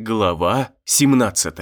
Глава 17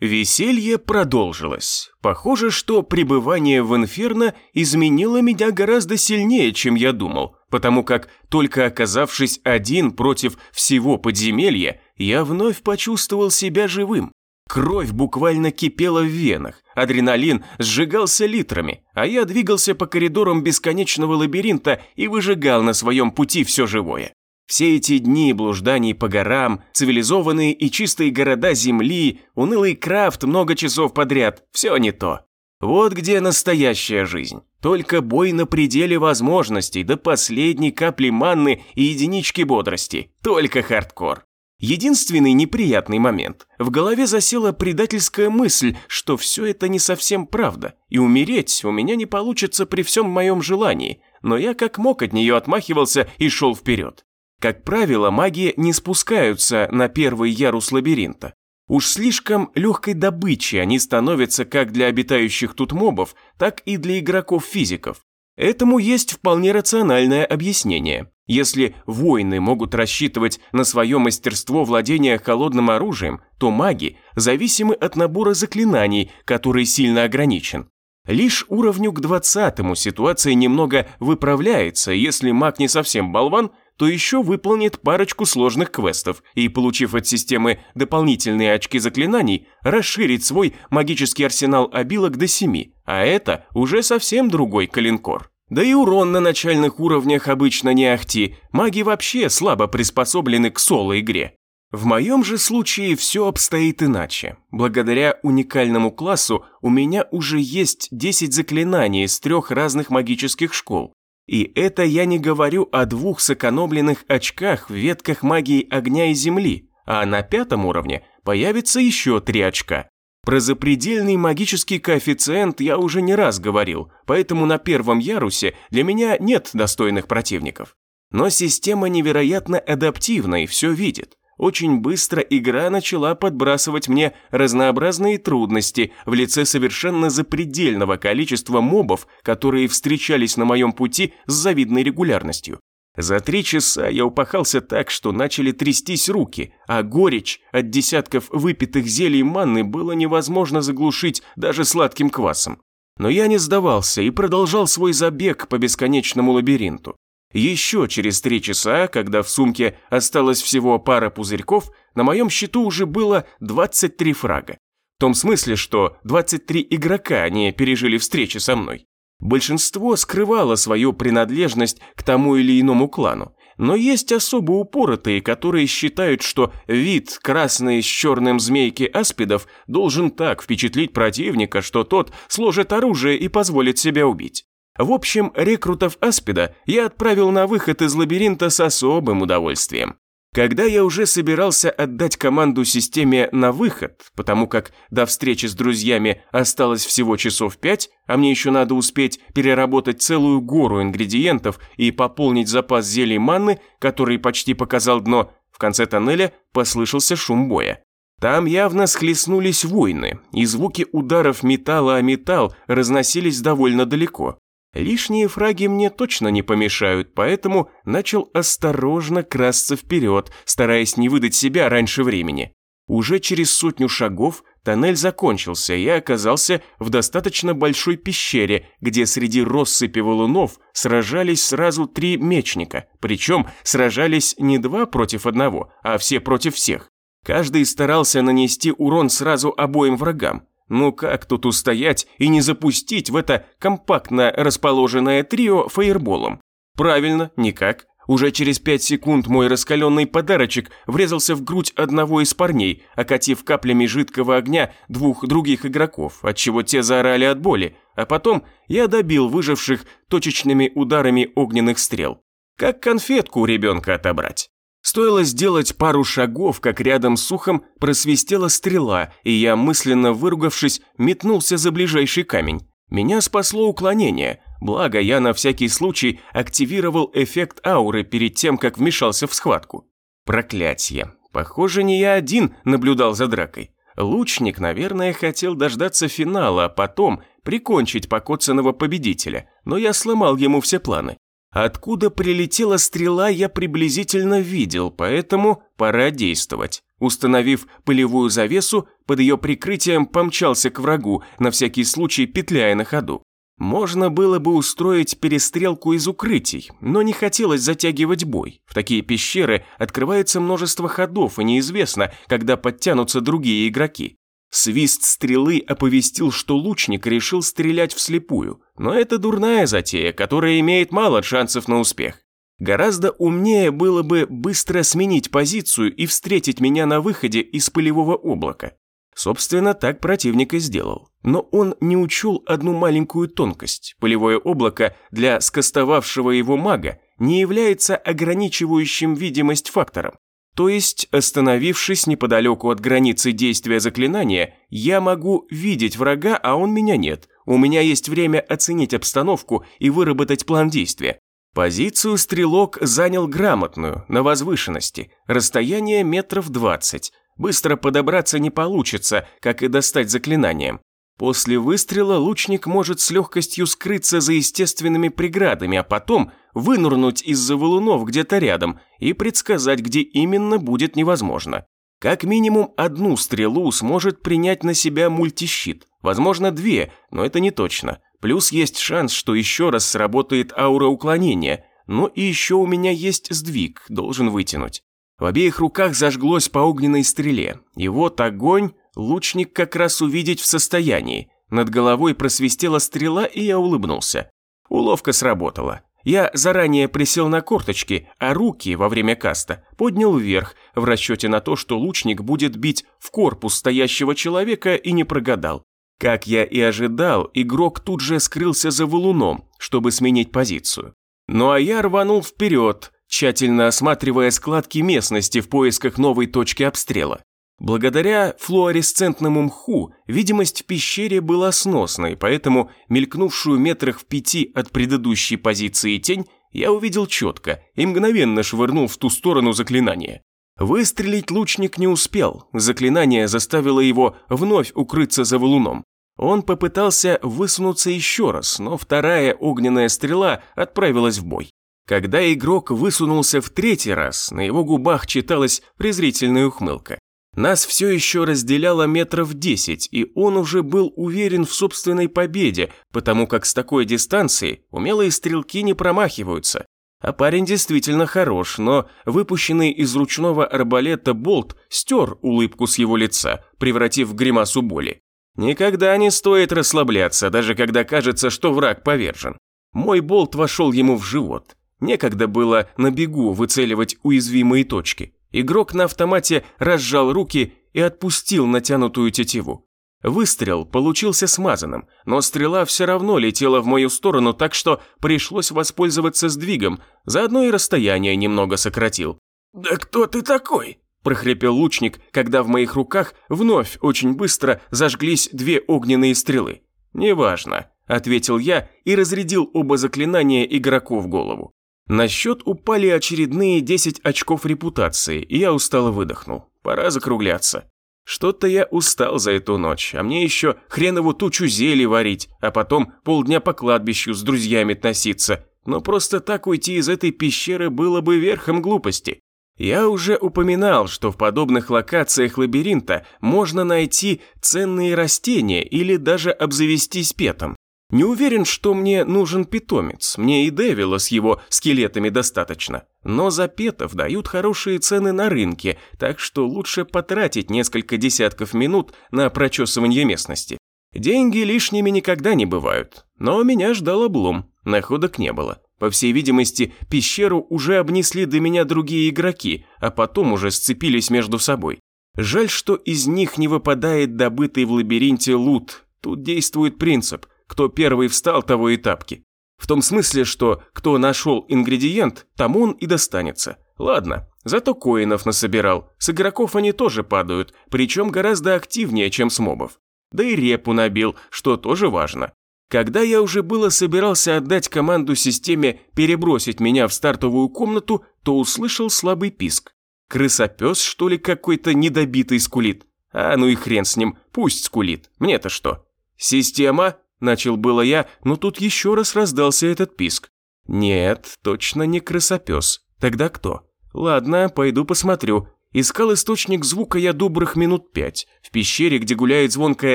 Веселье продолжилось. Похоже, что пребывание в Инферно изменило меня гораздо сильнее, чем я думал, потому как, только оказавшись один против всего подземелья, я вновь почувствовал себя живым. Кровь буквально кипела в венах, адреналин сжигался литрами, а я двигался по коридорам бесконечного лабиринта и выжигал на своем пути все живое. Все эти дни блужданий по горам, цивилизованные и чистые города Земли, унылый крафт много часов подряд – все не то. Вот где настоящая жизнь. Только бой на пределе возможностей, до последней капли манны и единички бодрости. Только хардкор. Единственный неприятный момент. В голове засела предательская мысль, что все это не совсем правда, и умереть у меня не получится при всем моем желании, но я как мог от нее отмахивался и шел вперед. Как правило, маги не спускаются на первый ярус лабиринта. Уж слишком легкой добычей они становятся как для обитающих тут мобов, так и для игроков-физиков. Этому есть вполне рациональное объяснение. Если воины могут рассчитывать на свое мастерство владения холодным оружием, то маги зависимы от набора заклинаний, который сильно ограничен. Лишь уровню к 20 ситуация немного выправляется, если маг не совсем болван, то еще выполнит парочку сложных квестов и, получив от системы дополнительные очки заклинаний, расширит свой магический арсенал обилок до 7, а это уже совсем другой калинкор. Да и урон на начальных уровнях обычно не ахти, маги вообще слабо приспособлены к соло-игре. В моем же случае все обстоит иначе. Благодаря уникальному классу у меня уже есть 10 заклинаний из трех разных магических школ, и это я не говорю о двух сэкономленных очках в ветках магии огня и земли, а на пятом уровне появится еще три очка. Про запредельный магический коэффициент я уже не раз говорил, поэтому на первом ярусе для меня нет достойных противников. Но система невероятно адаптивна и все видит. Очень быстро игра начала подбрасывать мне разнообразные трудности в лице совершенно запредельного количества мобов, которые встречались на моем пути с завидной регулярностью. За три часа я упахался так, что начали трястись руки, а горечь от десятков выпитых зелий манны было невозможно заглушить даже сладким квасом. Но я не сдавался и продолжал свой забег по бесконечному лабиринту. Еще через три часа, когда в сумке осталось всего пара пузырьков, на моем счету уже было 23 фрага. В том смысле, что 23 игрока не пережили встречи со мной. Большинство скрывало свою принадлежность к тому или иному клану, но есть особо упоротые, которые считают, что вид красной с черным змейки аспидов должен так впечатлить противника, что тот сложит оружие и позволит себя убить. В общем, рекрутов Аспида я отправил на выход из лабиринта с особым удовольствием. Когда я уже собирался отдать команду системе на выход, потому как до встречи с друзьями осталось всего часов пять, а мне еще надо успеть переработать целую гору ингредиентов и пополнить запас зелий манны, который почти показал дно, в конце тоннеля послышался шум боя. Там явно схлестнулись войны, и звуки ударов металла о металл разносились довольно далеко. Лишние фраги мне точно не помешают, поэтому начал осторожно красться вперед, стараясь не выдать себя раньше времени. Уже через сотню шагов тоннель закончился, и я оказался в достаточно большой пещере, где среди россыпи валунов сражались сразу три мечника, причем сражались не два против одного, а все против всех. Каждый старался нанести урон сразу обоим врагам, ну как тут устоять и не запустить в это компактно расположенное трио фаерболом? Правильно, никак. Уже через пять секунд мой раскаленный подарочек врезался в грудь одного из парней, окатив каплями жидкого огня двух других игроков, отчего те заорали от боли, а потом я добил выживших точечными ударами огненных стрел. Как конфетку у ребенка отобрать. Стоило сделать пару шагов, как рядом с ухом просвистела стрела, и я, мысленно выругавшись, метнулся за ближайший камень. Меня спасло уклонение, благо я на всякий случай активировал эффект ауры перед тем, как вмешался в схватку. Проклятье. Похоже, не я один наблюдал за дракой. Лучник, наверное, хотел дождаться финала, а потом прикончить покоцанного победителя, но я сломал ему все планы. Откуда прилетела стрела, я приблизительно видел, поэтому пора действовать. Установив пылевую завесу, под ее прикрытием помчался к врагу, на всякий случай петляя на ходу. Можно было бы устроить перестрелку из укрытий, но не хотелось затягивать бой. В такие пещеры открывается множество ходов, и неизвестно, когда подтянутся другие игроки. Свист стрелы оповестил, что лучник решил стрелять вслепую, но это дурная затея, которая имеет мало шансов на успех. Гораздо умнее было бы быстро сменить позицию и встретить меня на выходе из пылевого облака. Собственно, так противник и сделал. Но он не учел одну маленькую тонкость. Пылевое облако для скостовавшего его мага не является ограничивающим видимость фактором. То есть, остановившись неподалеку от границы действия заклинания, я могу видеть врага, а он меня нет. У меня есть время оценить обстановку и выработать план действия. Позицию стрелок занял грамотную, на возвышенности, расстояние метров двадцать. Быстро подобраться не получится, как и достать заклинанием. После выстрела лучник может с легкостью скрыться за естественными преградами, а потом вынурнуть из-за валунов где-то рядом и предсказать, где именно будет невозможно. Как минимум одну стрелу сможет принять на себя мультищит, возможно две, но это не точно. Плюс есть шанс, что еще раз сработает аура уклонения, но и еще у меня есть сдвиг, должен вытянуть. В обеих руках зажглось по огненной стреле, и вот огонь лучник как раз увидеть в состоянии. Над головой просвистела стрела, и я улыбнулся. Уловка сработала. Я заранее присел на корточки, а руки во время каста поднял вверх, в расчете на то, что лучник будет бить в корпус стоящего человека и не прогадал. Как я и ожидал, игрок тут же скрылся за валуном, чтобы сменить позицию. Ну а я рванул вперед, тщательно осматривая складки местности в поисках новой точки обстрела. Благодаря флуоресцентному мху видимость в пещере была сносной, поэтому мелькнувшую метрах в пяти от предыдущей позиции тень я увидел четко и мгновенно швырнул в ту сторону заклинание. Выстрелить лучник не успел, заклинание заставило его вновь укрыться за валуном. Он попытался высунуться еще раз, но вторая огненная стрела отправилась в бой. Когда игрок высунулся в третий раз, на его губах читалась презрительная ухмылка. Нас все еще разделяло метров десять, и он уже был уверен в собственной победе, потому как с такой дистанции умелые стрелки не промахиваются. А парень действительно хорош, но выпущенный из ручного арбалета болт стер улыбку с его лица, превратив в гримасу боли. Никогда не стоит расслабляться, даже когда кажется, что враг повержен. Мой болт вошел ему в живот. Некогда было на бегу выцеливать уязвимые точки. Игрок на автомате разжал руки и отпустил натянутую тетиву. Выстрел получился смазанным, но стрела все равно летела в мою сторону, так что пришлось воспользоваться сдвигом, заодно и расстояние немного сократил. «Да кто ты такой?» – прохрипел лучник, когда в моих руках вновь очень быстро зажглись две огненные стрелы. «Неважно», – ответил я и разрядил оба заклинания игроку в голову. На счет упали очередные 10 очков репутации, и я устало выдохнул. Пора закругляться. Что-то я устал за эту ночь, а мне еще хренову тучу зелий варить, а потом полдня по кладбищу с друзьями тноситься. Но просто так уйти из этой пещеры было бы верхом глупости. Я уже упоминал, что в подобных локациях лабиринта можно найти ценные растения или даже обзавестись петом. Не уверен, что мне нужен питомец, мне и Девила с его скелетами достаточно. Но за петов дают хорошие цены на рынке, так что лучше потратить несколько десятков минут на прочесывание местности. Деньги лишними никогда не бывают, но меня ждал облом, находок не было. По всей видимости, пещеру уже обнесли до меня другие игроки, а потом уже сцепились между собой. Жаль, что из них не выпадает добытый в лабиринте лут. Тут действует принцип кто первый встал, того и тапки. В том смысле, что кто нашел ингредиент, тому он и достанется. Ладно, зато коинов насобирал. С игроков они тоже падают, причем гораздо активнее, чем с мобов. Да и репу набил, что тоже важно. Когда я уже было собирался отдать команду системе перебросить меня в стартовую комнату, то услышал слабый писк. Крысопес, что ли, какой-то недобитый скулит? А ну и хрен с ним, пусть скулит, мне-то что? Система, Начал было я, но тут еще раз раздался этот писк. Нет, точно не крысопес. Тогда кто? Ладно, пойду посмотрю. Искал источник звука я добрых минут пять. В пещере, где гуляет звонкое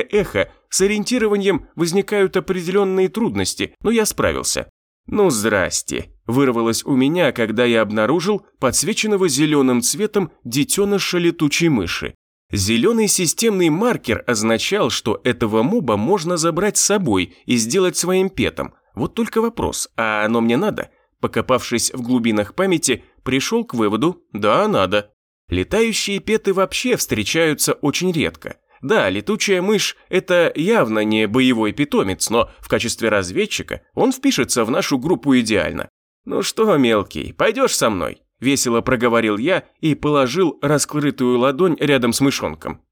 эхо, с ориентированием возникают определенные трудности, но я справился. «Ну, здрасте», – вырвалось у меня, когда я обнаружил подсвеченного зеленым цветом детеныша летучей мыши. Зеленый системный маркер означал, что этого моба можно забрать с собой и сделать своим петом. Вот только вопрос, а оно мне надо? Покопавшись в глубинах памяти, пришел к выводу, да, надо. Летающие петы вообще встречаются очень редко. Да, летучая мышь – это явно не боевой питомец, но в качестве разведчика он впишется в нашу группу идеально. «Ну что, мелкий, пойдешь со мной?» – весело проговорил я и положил раскрытую ладонь рядом с мышонком.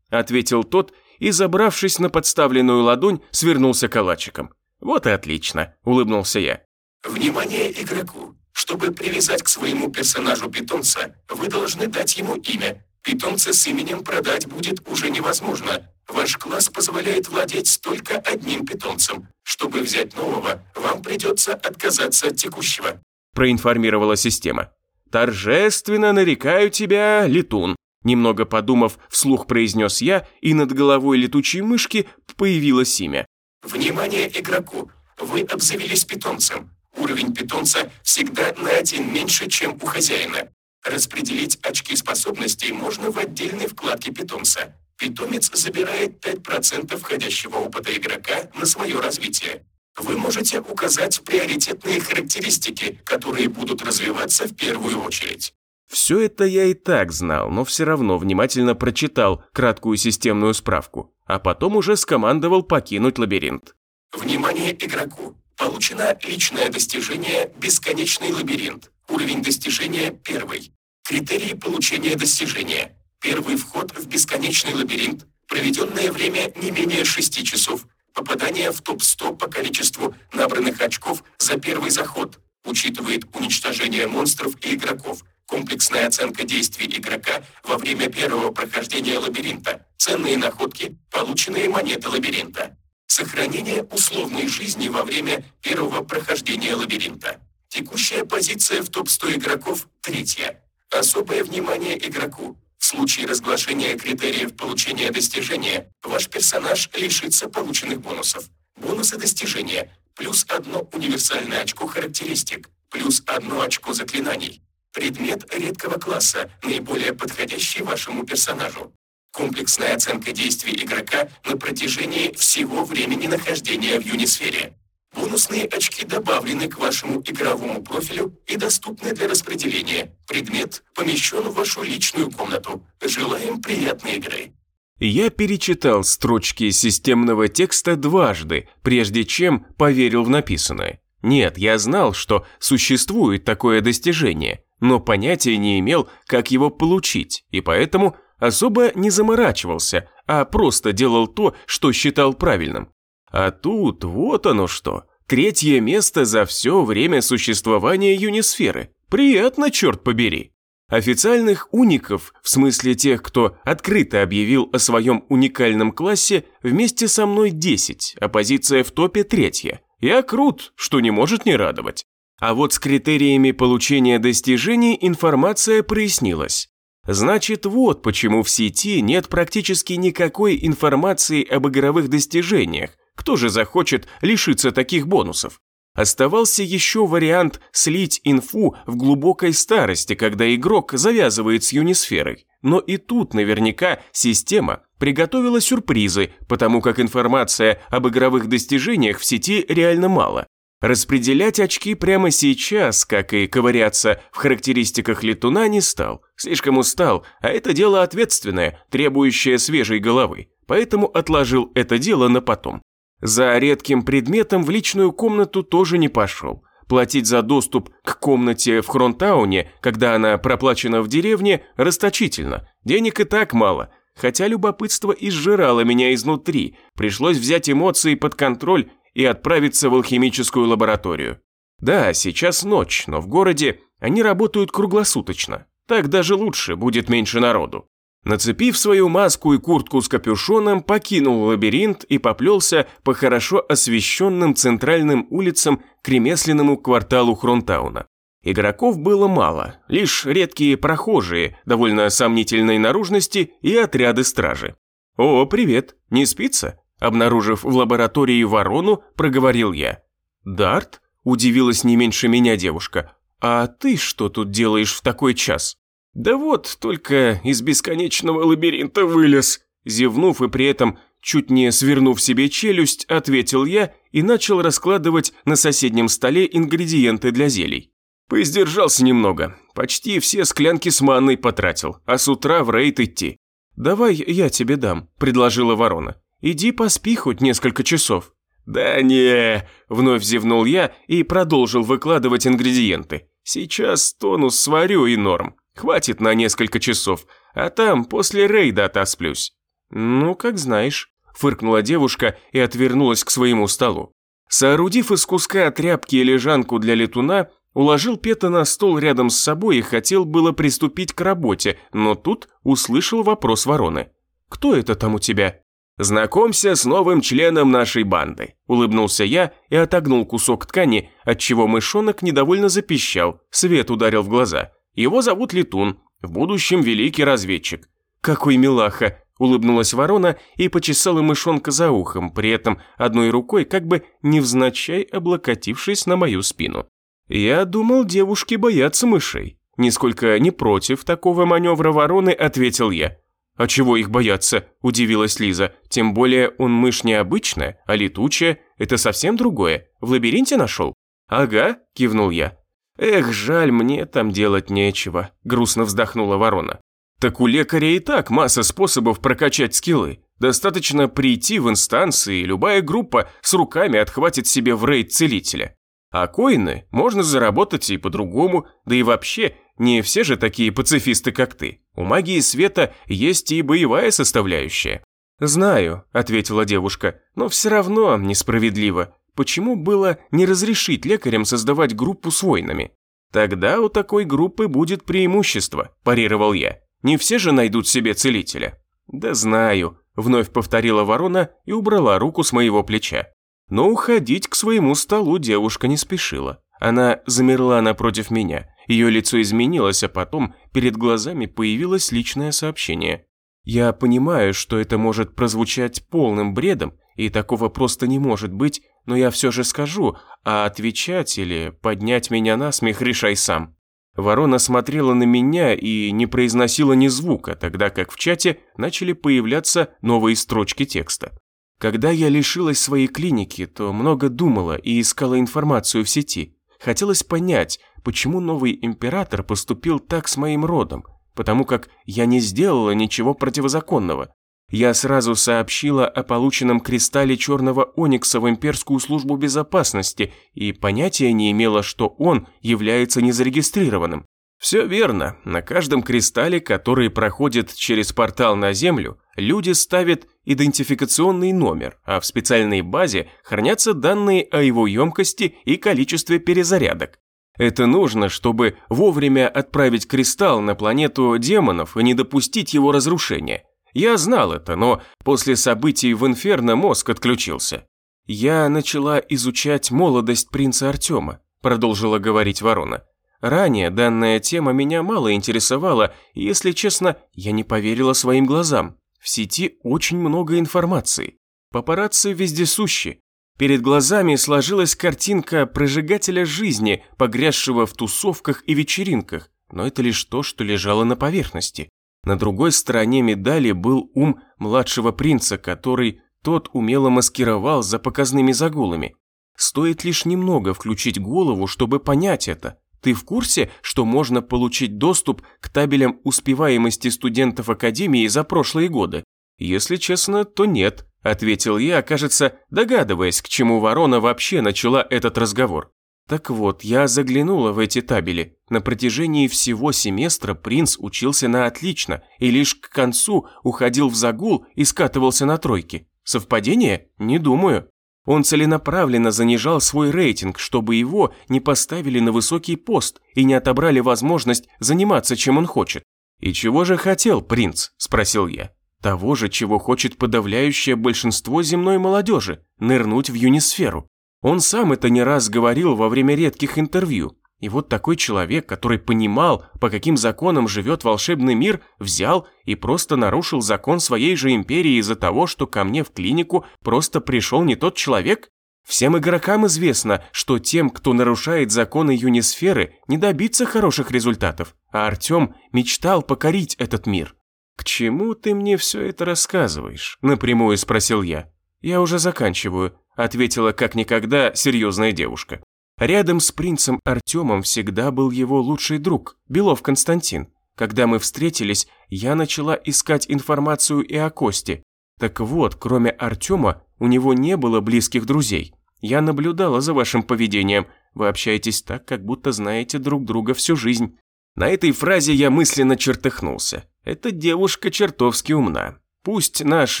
Ответил тот и, забравшись на подставленную ладонь, свернулся калачиком. «Вот и отлично», – улыбнулся я. «Внимание игроку! Чтобы привязать к своему персонажу питомца, вы должны дать ему имя. Питомца с именем продать будет уже невозможно. Ваш класс позволяет владеть только одним питомцем. Чтобы взять нового, вам придется отказаться от текущего», – проинформировала система. «Торжественно нарекаю тебя, летун», Немного подумав, вслух произнес я, и над головой летучей мышки появилось имя. «Внимание игроку! Вы обзавелись питомцем. Уровень питомца всегда на один меньше, чем у хозяина. Распределить очки способностей можно в отдельной вкладке питомца. Питомец забирает 5% входящего опыта игрока на свое развитие. Вы можете указать приоритетные характеристики, которые будут развиваться в первую очередь. Все это я и так знал, но все равно внимательно прочитал краткую системную справку, а потом уже скомандовал покинуть лабиринт. Внимание игроку! Получено личное достижение «Бесконечный лабиринт». Уровень достижения первый. Критерии получения достижения. Первый вход в бесконечный лабиринт. Проведенное время не менее 6 часов. Попадание в топ-100 по количеству набранных очков за первый заход. Учитывает уничтожение монстров и игроков. Комплексная оценка действий игрока во время первого прохождения лабиринта. Ценные находки, полученные монеты лабиринта. Сохранение условной жизни во время первого прохождения лабиринта. Текущая позиция в топ-100 игроков – третья. Особое внимание игроку. В случае разглашения критериев получения достижения, ваш персонаж лишится полученных бонусов. Бонусы достижения – плюс одно универсальное очко характеристик, плюс одно очко заклинаний. Предмет редкого класса, наиболее подходящий вашему персонажу. Комплексная оценка действий игрока на протяжении всего времени нахождения в Юнисфере. Бонусные очки добавлены к вашему игровому профилю и доступны для распределения. Предмет помещен в вашу личную комнату. Желаем приятной игры. Я перечитал строчки системного текста дважды, прежде чем поверил в написанное. Нет, я знал, что существует такое достижение, но понятия не имел, как его получить, и поэтому особо не заморачивался, а просто делал то, что считал правильным. А тут вот оно что. Третье место за все время существования Юнисферы. Приятно, черт побери. Официальных уников, в смысле тех, кто открыто объявил о своем уникальном классе, вместе со мной 10, а в топе третья. Я крут, что не может не радовать. А вот с критериями получения достижений информация прояснилась. Значит, вот почему в сети нет практически никакой информации об игровых достижениях. Кто же захочет лишиться таких бонусов? Оставался еще вариант слить инфу в глубокой старости, когда игрок завязывает с юнисферой. Но и тут наверняка система приготовила сюрпризы, потому как информация об игровых достижениях в сети реально мало. Распределять очки прямо сейчас, как и ковыряться в характеристиках летуна, не стал. Слишком устал, а это дело ответственное, требующее свежей головы. Поэтому отложил это дело на потом. За редким предметом в личную комнату тоже не пошел. Платить за доступ к комнате в Хронтауне, когда она проплачена в деревне, расточительно. Денег и так мало. Хотя любопытство изжирало меня изнутри. Пришлось взять эмоции под контроль и отправиться в алхимическую лабораторию. Да, сейчас ночь, но в городе они работают круглосуточно. Так даже лучше, будет меньше народу. Нацепив свою маску и куртку с капюшоном, покинул лабиринт и поплелся по хорошо освещенным центральным улицам к ремесленному кварталу Хронтауна. Игроков было мало, лишь редкие прохожие, довольно сомнительной наружности и отряды стражи. «О, привет, не спится?» Обнаружив в лаборатории ворону, проговорил я. «Дарт?» – удивилась не меньше меня девушка. «А ты что тут делаешь в такой час?» «Да вот, только из бесконечного лабиринта вылез», зевнув и при этом чуть не свернув себе челюсть, ответил я и начал раскладывать на соседнем столе ингредиенты для зелий. Поиздержался немного, почти все склянки с манной потратил, а с утра в рейд идти. «Давай я тебе дам», – предложила ворона. «Иди поспи хоть несколько часов». «Да не», – вновь зевнул я и продолжил выкладывать ингредиенты. «Сейчас тонус сварю и норм. Хватит на несколько часов, а там после рейда отосплюсь». «Ну, как знаешь», – фыркнула девушка и отвернулась к своему столу. Соорудив из куска тряпки и лежанку для летуна, уложил Пета на стол рядом с собой и хотел было приступить к работе, но тут услышал вопрос вороны. «Кто это там у тебя?» «Знакомься с новым членом нашей банды», – улыбнулся я и отогнул кусок ткани, отчего мышонок недовольно запищал, свет ударил в глаза. Его зовут Летун, в будущем великий разведчик». «Какой милаха!» – улыбнулась ворона и почесала мышонка за ухом, при этом одной рукой как бы невзначай облокотившись на мою спину. «Я думал, девушки боятся мышей». Нисколько не против такого маневра вороны, ответил я. «А чего их бояться?» – удивилась Лиза. «Тем более он мышь необычная, а летучая – это совсем другое. В лабиринте нашел?» «Ага», – кивнул я. «Эх, жаль, мне там делать нечего», – грустно вздохнула ворона. «Так у лекаря и так масса способов прокачать скиллы. Достаточно прийти в инстанции, и любая группа с руками отхватит себе в рейд целителя. А коины можно заработать и по-другому, да и вообще, не все же такие пацифисты, как ты. У магии света есть и боевая составляющая». «Знаю», – ответила девушка, – «но все равно несправедливо. Почему было не разрешить лекарям создавать группу с воинами? Тогда у такой группы будет преимущество, парировал я. Не все же найдут себе целителя. Да знаю, вновь повторила ворона и убрала руку с моего плеча. Но уходить к своему столу девушка не спешила. Она замерла напротив меня. Ее лицо изменилось, а потом перед глазами появилось личное сообщение. Я понимаю, что это может прозвучать полным бредом, и такого просто не может быть, но я все же скажу, а отвечать или поднять меня на смех решай сам. Ворона смотрела на меня и не произносила ни звука, тогда как в чате начали появляться новые строчки текста. Когда я лишилась своей клиники, то много думала и искала информацию в сети. Хотелось понять, почему новый император поступил так с моим родом, потому как я не сделала ничего противозаконного. Я сразу сообщила о полученном кристалле черного оникса в имперскую службу безопасности и понятия не имела, что он является незарегистрированным. Все верно, на каждом кристалле, который проходит через портал на Землю, люди ставят идентификационный номер, а в специальной базе хранятся данные о его емкости и количестве перезарядок. Это нужно, чтобы вовремя отправить кристалл на планету демонов и не допустить его разрушения. Я знал это, но после событий в Инферно мозг отключился. Я начала изучать молодость принца Артема, продолжила говорить Ворона. Ранее данная тема меня мало интересовала, и, если честно, я не поверила своим глазам. В сети очень много информации. Папарацци вездесущи. Перед глазами сложилась картинка прожигателя жизни, погрязшего в тусовках и вечеринках, но это лишь то, что лежало на поверхности. На другой стороне медали был ум младшего принца, который тот умело маскировал за показными загулами. Стоит лишь немного включить голову, чтобы понять это. Ты в курсе, что можно получить доступ к табелям успеваемости студентов Академии за прошлые годы? Если честно, то нет, ответил я, кажется, догадываясь, к чему ворона вообще начала этот разговор. Так вот, я заглянула в эти табели. На протяжении всего семестра принц учился на отлично и лишь к концу уходил в загул и скатывался на тройки. Совпадение? Не думаю. Он целенаправленно занижал свой рейтинг, чтобы его не поставили на высокий пост и не отобрали возможность заниматься, чем он хочет. «И чего же хотел принц?» – спросил я. Того же, чего хочет подавляющее большинство земной молодежи – нырнуть в юнисферу. Он сам это не раз говорил во время редких интервью. И вот такой человек, который понимал, по каким законам живет волшебный мир, взял и просто нарушил закон своей же империи из-за того, что ко мне в клинику просто пришел не тот человек? Всем игрокам известно, что тем, кто нарушает законы юнисферы, не добиться хороших результатов, а Артем мечтал покорить этот мир. «К чему ты мне все это рассказываешь?» – напрямую спросил я. «Я уже заканчиваю», – ответила как никогда серьезная девушка. Рядом с принцем Артемом всегда был его лучший друг, Белов Константин. Когда мы встретились, я начала искать информацию и о Косте. Так вот, кроме Артема, у него не было близких друзей. Я наблюдала за вашим поведением. Вы общаетесь так, как будто знаете друг друга всю жизнь. На этой фразе я мысленно чертыхнулся. Эта девушка чертовски умна. Пусть наш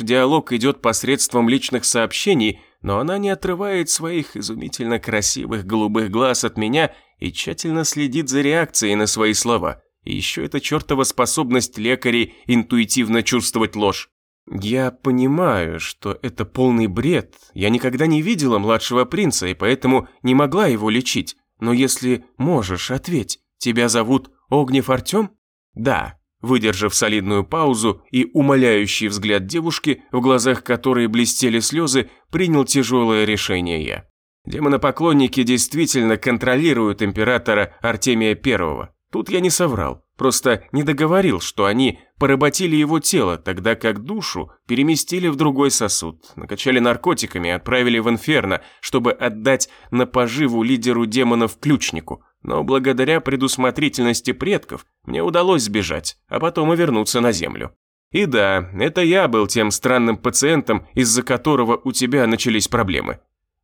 диалог идет посредством личных сообщений, но она не отрывает своих изумительно красивых голубых глаз от меня и тщательно следит за реакцией на свои слова. И еще эта чертова способность лекарей интуитивно чувствовать ложь. Я понимаю, что это полный бред. Я никогда не видела младшего принца и поэтому не могла его лечить. Но если можешь, ответь. Тебя зовут Огнев Артем? Да. Выдержав солидную паузу и умоляющий взгляд девушки, в глазах которой блестели слезы, принял тяжелое решение я. Демонопоклонники действительно контролируют императора Артемия Первого. Тут я не соврал, просто не договорил, что они поработили его тело, тогда как душу переместили в другой сосуд, накачали наркотиками и отправили в инферно, чтобы отдать на поживу лидеру демонов-ключнику, но благодаря предусмотрительности предков мне удалось сбежать, а потом и вернуться на Землю. И да, это я был тем странным пациентом, из-за которого у тебя начались проблемы.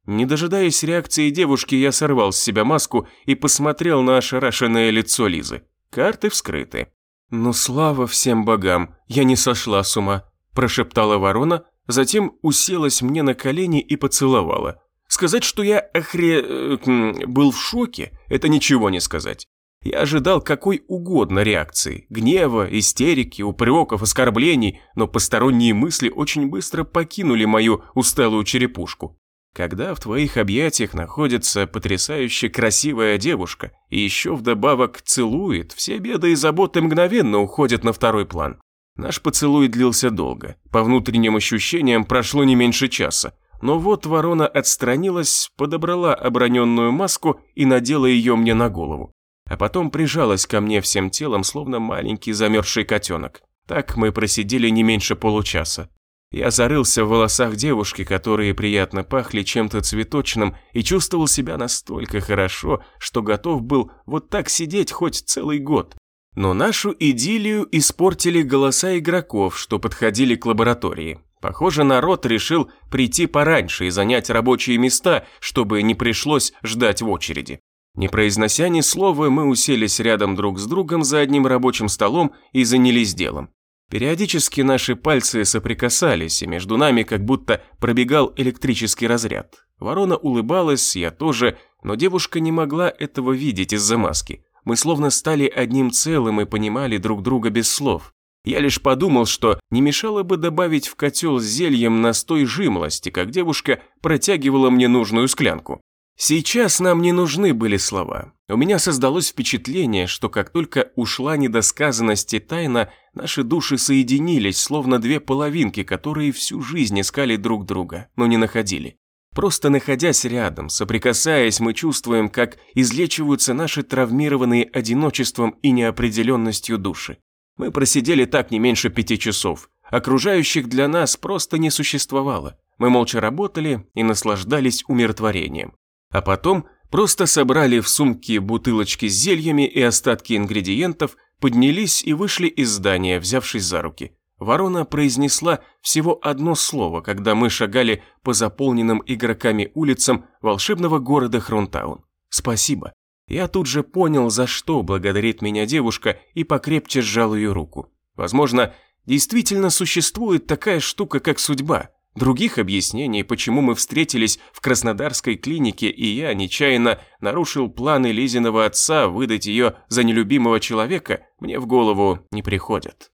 Не дожидаясь реакции девушки, я сорвал с себя маску и посмотрел на ошарашенное лицо Лизы. Карты вскрыты. «Ну, слава всем богам, я не сошла с ума», – прошептала ворона, затем уселась мне на колени и поцеловала. Сказать, что я охре... Э, был в шоке, это ничего не сказать. Я ожидал какой угодно реакции, гнева, истерики, упреков, оскорблений, но посторонние мысли очень быстро покинули мою усталую черепушку. Когда в твоих объятиях находится потрясающе красивая девушка и еще вдобавок целует, все беды и заботы мгновенно уходят на второй план. Наш поцелуй длился долго. По внутренним ощущениям прошло не меньше часа. Но вот ворона отстранилась, подобрала оброненную маску и надела ее мне на голову. А потом прижалась ко мне всем телом, словно маленький замерзший котенок. Так мы просидели не меньше получаса. Я зарылся в волосах девушки, которые приятно пахли чем-то цветочным, и чувствовал себя настолько хорошо, что готов был вот так сидеть хоть целый год. Но нашу идиллию испортили голоса игроков, что подходили к лаборатории. Похоже, народ решил прийти пораньше и занять рабочие места, чтобы не пришлось ждать в очереди. Не произнося ни слова, мы уселись рядом друг с другом за одним рабочим столом и занялись делом. Периодически наши пальцы соприкасались, и между нами как будто пробегал электрический разряд. Ворона улыбалась, я тоже, но девушка не могла этого видеть из-за маски. Мы словно стали одним целым и понимали друг друга без слов. Я лишь подумал, что не мешало бы добавить в котел с зельем настой жимлости, как девушка протягивала мне нужную склянку. Сейчас нам не нужны были слова. У меня создалось впечатление, что как только ушла недосказанность и тайна, наши души соединились, словно две половинки, которые всю жизнь искали друг друга, но не находили. Просто находясь рядом, соприкасаясь, мы чувствуем, как излечиваются наши травмированные одиночеством и неопределенностью души. Мы просидели так не меньше пяти часов. Окружающих для нас просто не существовало. Мы молча работали и наслаждались умиротворением. А потом просто собрали в сумки бутылочки с зельями и остатки ингредиентов, поднялись и вышли из здания, взявшись за руки. Ворона произнесла всего одно слово, когда мы шагали по заполненным игроками улицам волшебного города Хронтаун. «Спасибо». Я тут же понял, за что благодарит меня девушка и покрепче сжал ее руку. Возможно, действительно существует такая штука, как судьба. Других объяснений, почему мы встретились в Краснодарской клинике, и я нечаянно нарушил планы Лизиного отца выдать ее за нелюбимого человека, мне в голову не приходят.